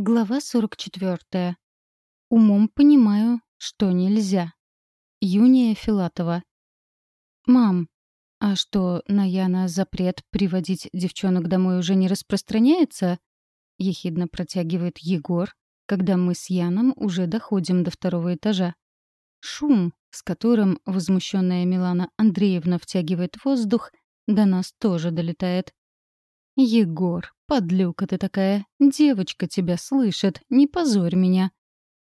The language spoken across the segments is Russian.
Глава 44. Умом понимаю, что нельзя. Юния Филатова. «Мам, а что, на Яна запрет приводить девчонок домой уже не распространяется?» — ехидно протягивает Егор, когда мы с Яном уже доходим до второго этажа. Шум, с которым возмущенная Милана Андреевна втягивает воздух, до нас тоже долетает. «Егор, подлюка ты такая, девочка тебя слышит, не позорь меня!»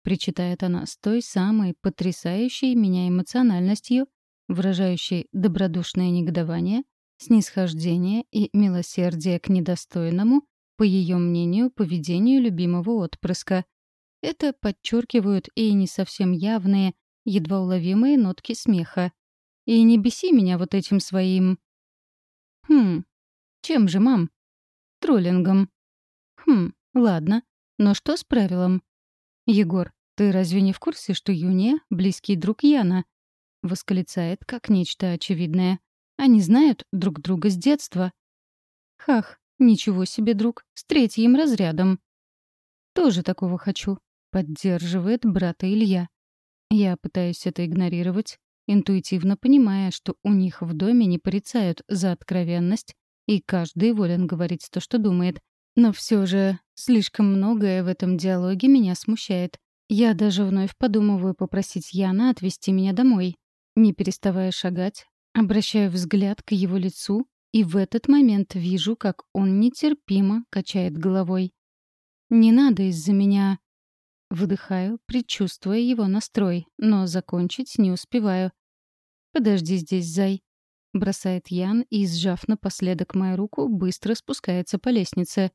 Причитает она с той самой потрясающей меня эмоциональностью, выражающей добродушное негодование, снисхождение и милосердие к недостойному, по ее мнению, поведению любимого отпрыска. Это подчеркивают и не совсем явные, едва уловимые нотки смеха. И не беси меня вот этим своим... Хм, чем же, мам? Троллингом. Хм, ладно. Но что с правилом? Егор, ты разве не в курсе, что Юния — близкий друг Яна? Восклицает, как нечто очевидное. Они знают друг друга с детства. Хах, ничего себе, друг, с третьим разрядом. Тоже такого хочу. Поддерживает брата Илья. Я пытаюсь это игнорировать, интуитивно понимая, что у них в доме не порицают за откровенность и каждый волен говорить то, что думает. Но все же слишком многое в этом диалоге меня смущает. Я даже вновь подумываю попросить Яна отвезти меня домой. Не переставая шагать, обращаю взгляд к его лицу и в этот момент вижу, как он нетерпимо качает головой. «Не надо из-за меня...» Выдыхаю, предчувствуя его настрой, но закончить не успеваю. «Подожди здесь, зай. — бросает Ян и, сжав напоследок мою руку, быстро спускается по лестнице.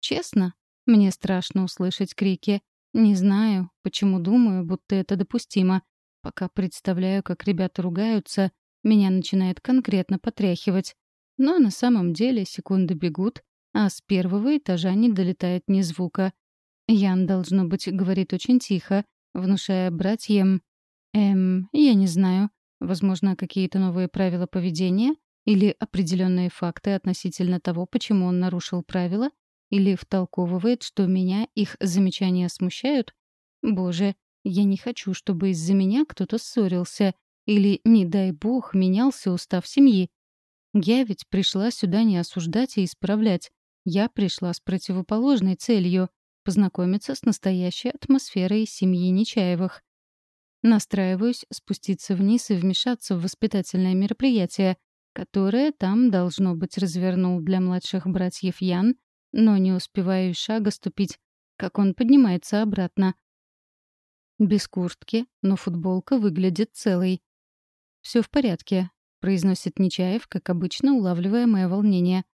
Честно, мне страшно услышать крики. Не знаю, почему думаю, будто это допустимо. Пока представляю, как ребята ругаются, меня начинает конкретно потряхивать. Но на самом деле секунды бегут, а с первого этажа не долетает ни звука. Ян, должно быть, говорит очень тихо, внушая братьям... Эм, я не знаю. Возможно, какие-то новые правила поведения или определенные факты относительно того, почему он нарушил правила, или втолковывает, что меня их замечания смущают? Боже, я не хочу, чтобы из-за меня кто-то ссорился или, не дай бог, менялся устав семьи. Я ведь пришла сюда не осуждать и исправлять. Я пришла с противоположной целью — познакомиться с настоящей атмосферой семьи Нечаевых. Настраиваюсь спуститься вниз и вмешаться в воспитательное мероприятие, которое там, должно быть, развернул для младших братьев Ян, но не успеваю шага ступить, как он поднимается обратно. Без куртки, но футболка выглядит целой. «Все в порядке», — произносит Нечаев, как обычно, улавливая мое волнение.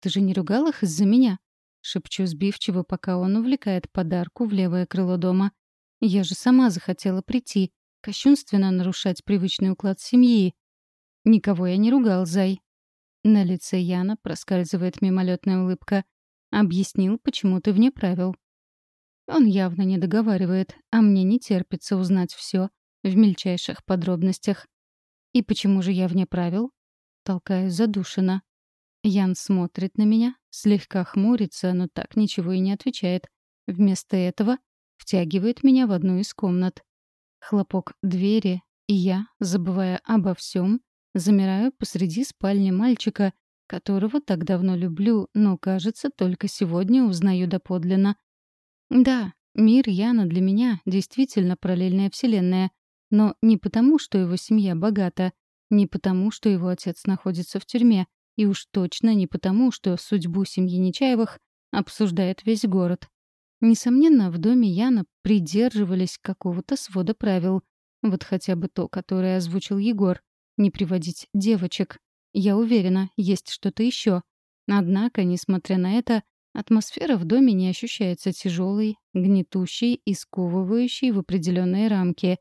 «Ты же не ругал их из-за меня?» — шепчу сбивчиво, пока он увлекает подарку в левое крыло дома. Я же сама захотела прийти, кощунственно нарушать привычный уклад семьи. Никого я не ругал, Зай. На лице Яна проскальзывает мимолетная улыбка. Объяснил, почему ты вне правил. Он явно не договаривает, а мне не терпится узнать все в мельчайших подробностях. И почему же я вне правил? Толкаю задушенно. Ян смотрит на меня, слегка хмурится, но так ничего и не отвечает. Вместо этого втягивает меня в одну из комнат. Хлопок двери, и я, забывая обо всем, замираю посреди спальни мальчика, которого так давно люблю, но, кажется, только сегодня узнаю доподлинно. Да, мир Яна для меня действительно параллельная вселенная, но не потому, что его семья богата, не потому, что его отец находится в тюрьме, и уж точно не потому, что судьбу семьи Нечаевых обсуждает весь город. Несомненно, в доме Яна придерживались какого-то свода правил. Вот хотя бы то, которое озвучил Егор. Не приводить девочек. Я уверена, есть что-то еще. Однако, несмотря на это, атмосфера в доме не ощущается тяжелой, гнетущей и сковывающей в определенные рамки.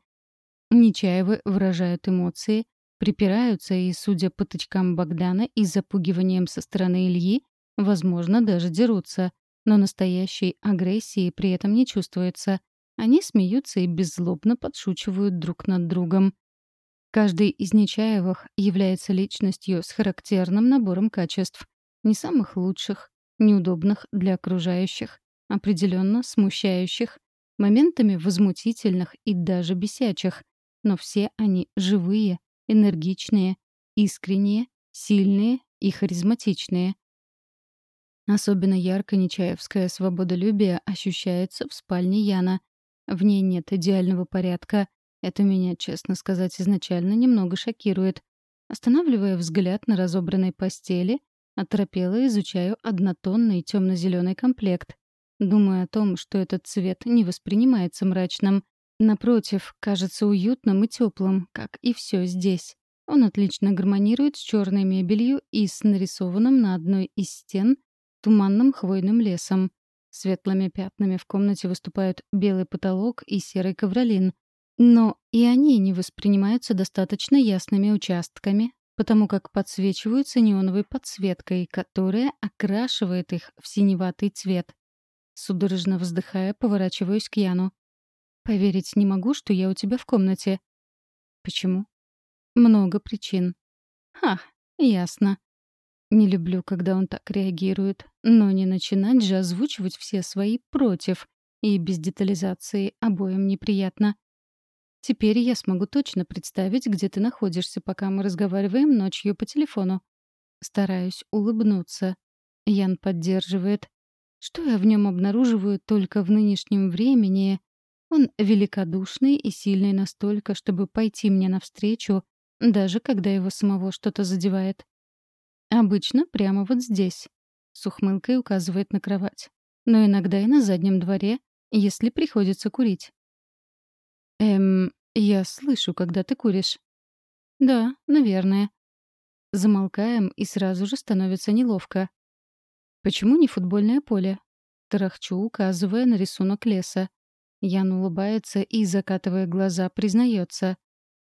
Нечаевы выражают эмоции, припираются и, судя по тычкам Богдана и запугиваниям со стороны Ильи, возможно, даже дерутся — но настоящей агрессии при этом не чувствуется. Они смеются и беззлобно подшучивают друг над другом. Каждый из Нечаевых является личностью с характерным набором качеств. Не самых лучших, неудобных для окружающих, определенно смущающих, моментами возмутительных и даже бесячих, но все они живые, энергичные, искренние, сильные и харизматичные. Особенно ярко нечаевское свободолюбие ощущается в спальне Яна. В ней нет идеального порядка. Это меня, честно сказать, изначально немного шокирует. Останавливая взгляд на разобранной постели, оторопела изучаю однотонный темно-зеленый комплект. Думаю о том, что этот цвет не воспринимается мрачным. Напротив, кажется уютным и теплым, как и все здесь. Он отлично гармонирует с черной мебелью и с нарисованным на одной из стен туманным хвойным лесом. Светлыми пятнами в комнате выступают белый потолок и серый ковролин. Но и они не воспринимаются достаточно ясными участками, потому как подсвечиваются неоновой подсветкой, которая окрашивает их в синеватый цвет. Судорожно вздыхая, поворачиваюсь к Яну. «Поверить не могу, что я у тебя в комнате». «Почему?» «Много причин». «Ха, ясно. Не люблю, когда он так реагирует, но не начинать же озвучивать все свои «против», и без детализации обоим неприятно. Теперь я смогу точно представить, где ты находишься, пока мы разговариваем ночью по телефону. Стараюсь улыбнуться. Ян поддерживает. Что я в нем обнаруживаю только в нынешнем времени? Он великодушный и сильный настолько, чтобы пойти мне навстречу, даже когда его самого что-то задевает. Обычно прямо вот здесь. С ухмылкой указывает на кровать. Но иногда и на заднем дворе, если приходится курить. Эм, я слышу, когда ты куришь. Да, наверное. Замолкаем, и сразу же становится неловко. Почему не футбольное поле? Тарахчу, указывая на рисунок леса. Ян улыбается и, закатывая глаза, признается.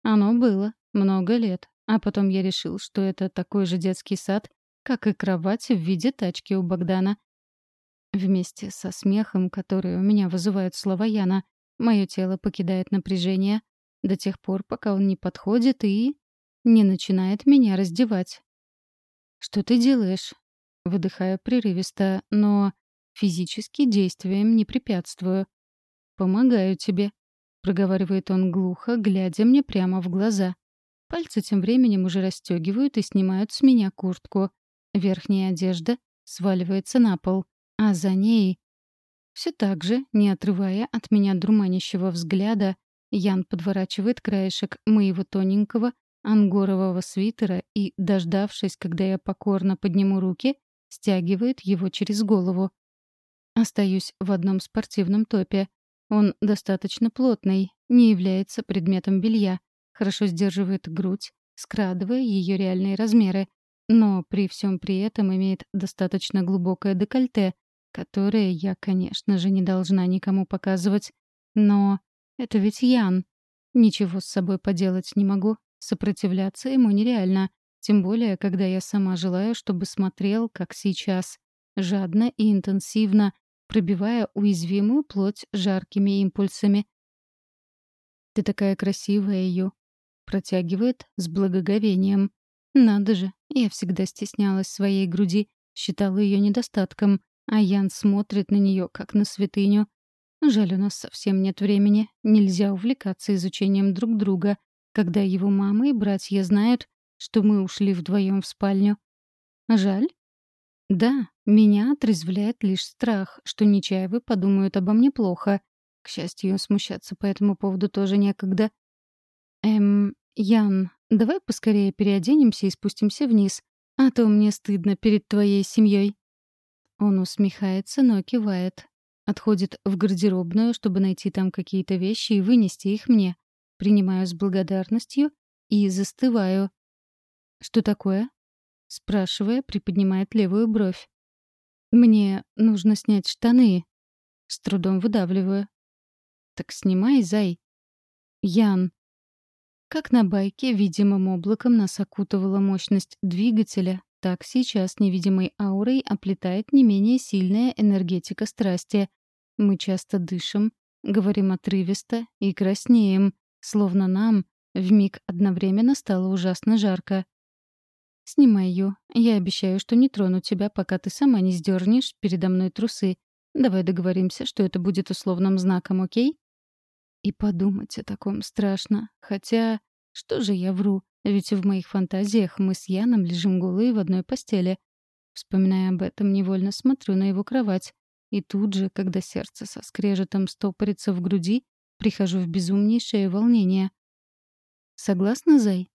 Оно было. Много лет. А потом я решил, что это такой же детский сад, как и кровать в виде тачки у Богдана. Вместе со смехом, который у меня вызывают слова Яна, мое тело покидает напряжение до тех пор, пока он не подходит и не начинает меня раздевать. «Что ты делаешь?» Выдыхаю прерывисто, но физически действием не препятствую. «Помогаю тебе», — проговаривает он глухо, глядя мне прямо в глаза. Пальцы тем временем уже расстегивают и снимают с меня куртку. Верхняя одежда сваливается на пол, а за ней... Все так же, не отрывая от меня друманящего взгляда, Ян подворачивает краешек моего тоненького ангорового свитера и, дождавшись, когда я покорно подниму руки, стягивает его через голову. Остаюсь в одном спортивном топе. Он достаточно плотный, не является предметом белья, хорошо сдерживает грудь, скрадывая ее реальные размеры, но при всем при этом имеет достаточно глубокое декольте, которое я, конечно же, не должна никому показывать. Но это ведь Ян. Ничего с собой поделать не могу. Сопротивляться ему нереально. Тем более, когда я сама желаю, чтобы смотрел, как сейчас. Жадно и интенсивно, пробивая уязвимую плоть жаркими импульсами. «Ты такая красивая, Ю. Протягивает с благоговением. Надо же, я всегда стеснялась своей груди, считала ее недостатком, а Ян смотрит на нее как на святыню. Жаль, у нас совсем нет времени, нельзя увлекаться изучением друг друга, когда его мама и братья знают, что мы ушли вдвоем в спальню. Жаль? Да, меня отрезвляет лишь страх, что Нечаевы подумают обо мне плохо. К счастью, смущаться по этому поводу тоже некогда. «Эм, Ян, давай поскорее переоденемся и спустимся вниз, а то мне стыдно перед твоей семьей». Он усмехается, но кивает. Отходит в гардеробную, чтобы найти там какие-то вещи и вынести их мне. Принимаю с благодарностью и застываю. «Что такое?» Спрашивая, приподнимает левую бровь. «Мне нужно снять штаны». С трудом выдавливаю. «Так снимай, зай». «Ян, как на байке видимым облаком нас окутывала мощность двигателя, так сейчас невидимой аурой оплетает не менее сильная энергетика страсти. Мы часто дышим, говорим отрывисто и краснеем, словно нам вмиг одновременно стало ужасно жарко. «Снимай ее. Я обещаю, что не трону тебя, пока ты сама не сдернешь передо мной трусы. Давай договоримся, что это будет условным знаком, окей? И подумать о таком страшно. Хотя, что же я вру? Ведь в моих фантазиях мы с Яном лежим голые в одной постели. Вспоминая об этом, невольно смотрю на его кровать. И тут же, когда сердце со скрежетом стопорится в груди, прихожу в безумнейшее волнение. Согласна, Зай?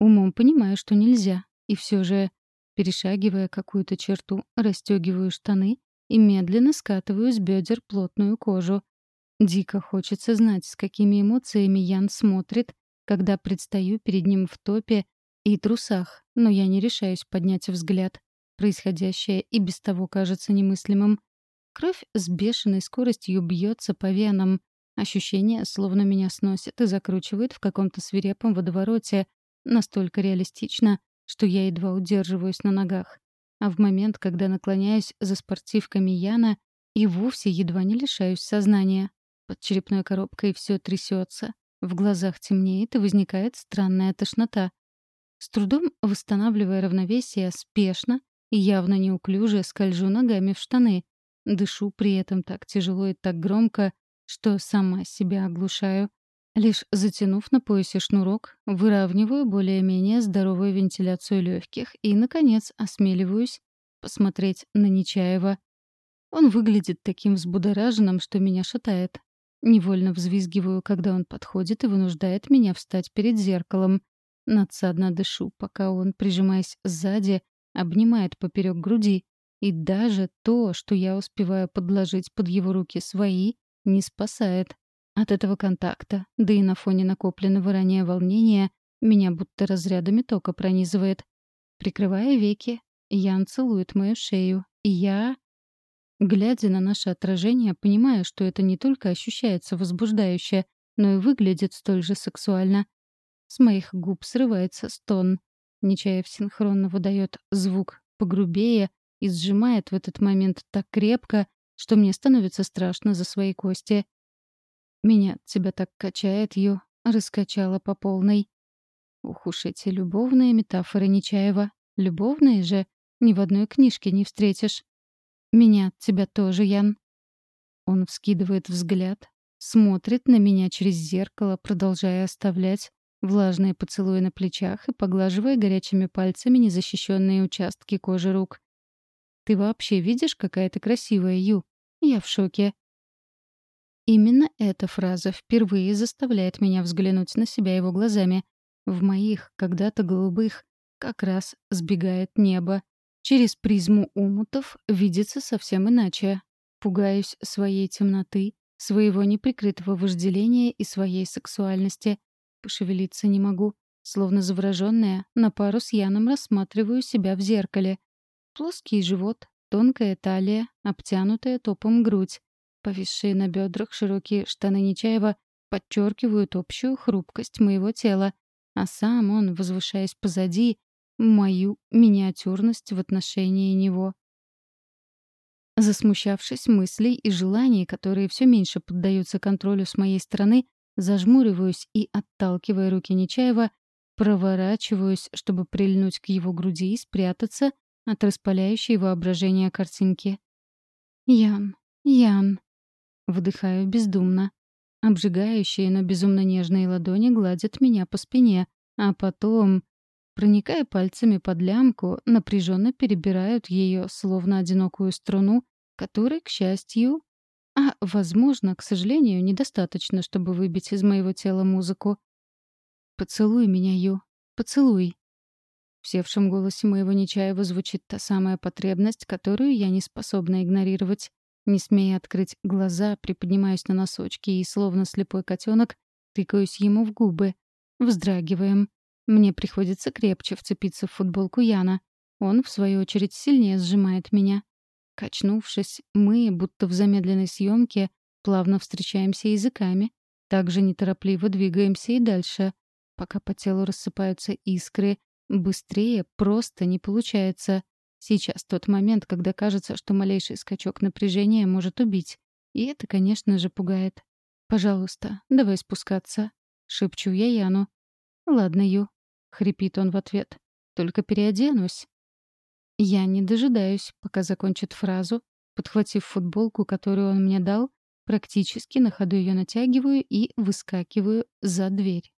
Умом понимаю, что нельзя. И все же, перешагивая какую-то черту, расстегиваю штаны и медленно скатываю с бедер плотную кожу. Дико хочется знать, с какими эмоциями Ян смотрит, когда предстаю перед ним в топе и трусах, но я не решаюсь поднять взгляд. Происходящее и без того кажется немыслимым. Кровь с бешеной скоростью бьется по венам. Ощущение, словно меня сносит и закручивает в каком-то свирепом водовороте, настолько реалистично, что я едва удерживаюсь на ногах. А в момент, когда наклоняюсь за спортивками Яна, и вовсе едва не лишаюсь сознания. Под черепной коробкой все трясется, в глазах темнеет и возникает странная тошнота. С трудом восстанавливая равновесие, спешно и явно неуклюже скольжу ногами в штаны. Дышу при этом так тяжело и так громко, что сама себя оглушаю. Лишь затянув на поясе шнурок, выравниваю более-менее здоровую вентиляцию легких и, наконец, осмеливаюсь посмотреть на Нечаева. Он выглядит таким взбудораженным, что меня шатает. Невольно взвизгиваю, когда он подходит и вынуждает меня встать перед зеркалом. Надсадно дышу, пока он, прижимаясь сзади, обнимает поперек груди. И даже то, что я успеваю подложить под его руки свои, не спасает. От этого контакта, да и на фоне накопленного ранее волнения, меня будто разрядами тока пронизывает. Прикрывая веки, Ян целует мою шею, и я Глядя на наше отражение, понимаю, что это не только ощущается возбуждающе, но и выглядит столь же сексуально. С моих губ срывается стон. Нечаев синхронно выдает звук погрубее и сжимает в этот момент так крепко, что мне становится страшно за свои кости. Меня тебя так качает, Ю, раскачала по полной. Ух уж эти любовные метафоры Нечаева. Любовные же ни в одной книжке не встретишь. Меня от тебя тоже, Ян. Он вскидывает взгляд, смотрит на меня через зеркало, продолжая оставлять влажные поцелуи на плечах и поглаживая горячими пальцами незащищенные участки кожи рук. «Ты вообще видишь, какая ты красивая, Ю? Я в шоке». Именно эта фраза впервые заставляет меня взглянуть на себя его глазами. В моих, когда-то голубых, как раз сбегает небо. Через призму умутов видится совсем иначе. Пугаюсь своей темноты, своего неприкрытого вожделения и своей сексуальности. Пошевелиться не могу. Словно заворожённая, на пару с Яном рассматриваю себя в зеркале. Плоский живот, тонкая талия, обтянутая топом грудь. Повисшие на бедрах широкие штаны Нечаева подчеркивают общую хрупкость моего тела, а сам он, возвышаясь позади, мою миниатюрность в отношении него. Засмущавшись мыслей и желаний, которые все меньше поддаются контролю с моей стороны, зажмуриваюсь и, отталкивая руки Нечаева, проворачиваюсь, чтобы прильнуть к его груди и спрятаться от распаляющей воображения картинки. «Ян, Ян!» Вдыхаю бездумно. Обжигающие, но безумно нежные ладони гладят меня по спине, а потом Проникая пальцами под лямку, напряженно перебирают ее, словно одинокую струну, которой, к счастью, а, возможно, к сожалению, недостаточно, чтобы выбить из моего тела музыку. «Поцелуй меня, Ю, поцелуй». В севшем голосе моего Нечаева звучит та самая потребность, которую я не способна игнорировать. Не смея открыть глаза, приподнимаюсь на носочки и, словно слепой котенок, тыкаюсь ему в губы. Вздрагиваем. Мне приходится крепче вцепиться в футболку Яна. Он, в свою очередь, сильнее сжимает меня. Качнувшись, мы, будто в замедленной съемке, плавно встречаемся языками, также неторопливо двигаемся и дальше. Пока по телу рассыпаются искры, быстрее просто не получается. Сейчас тот момент, когда кажется, что малейший скачок напряжения может убить. И это, конечно же, пугает. «Пожалуйста, давай спускаться», — шепчу я Яну. «Ладно, Ю, хрипит он в ответ. Только переоденусь. Я не дожидаюсь, пока закончит фразу, Подхватив футболку, которую он мне дал, практически на ходу ее натягиваю и выскакиваю за дверь.